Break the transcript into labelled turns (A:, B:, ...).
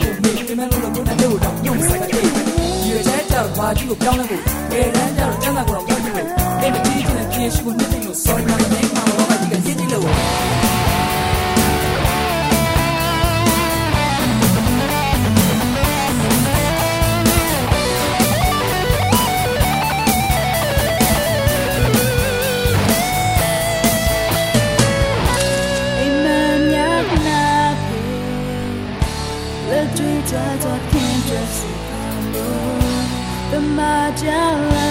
A: ကိုမေးပေးမယ်လို့ကိုယ်နဲ့တို့တော့ည
B: ှို့ဆိုင်တယ်ဒ
A: ီရဲတဲ့တော့ဘာကြီးကိုပြောင်းလဲဖို့ငယ်
B: တန်းကျတ
A: ော့ကျန်တာကိုတော့ပြောင်းဖို့တိတ်တိတ်နဲ့ပြင်းရှိ
B: ဖို့ just see တမကြောင်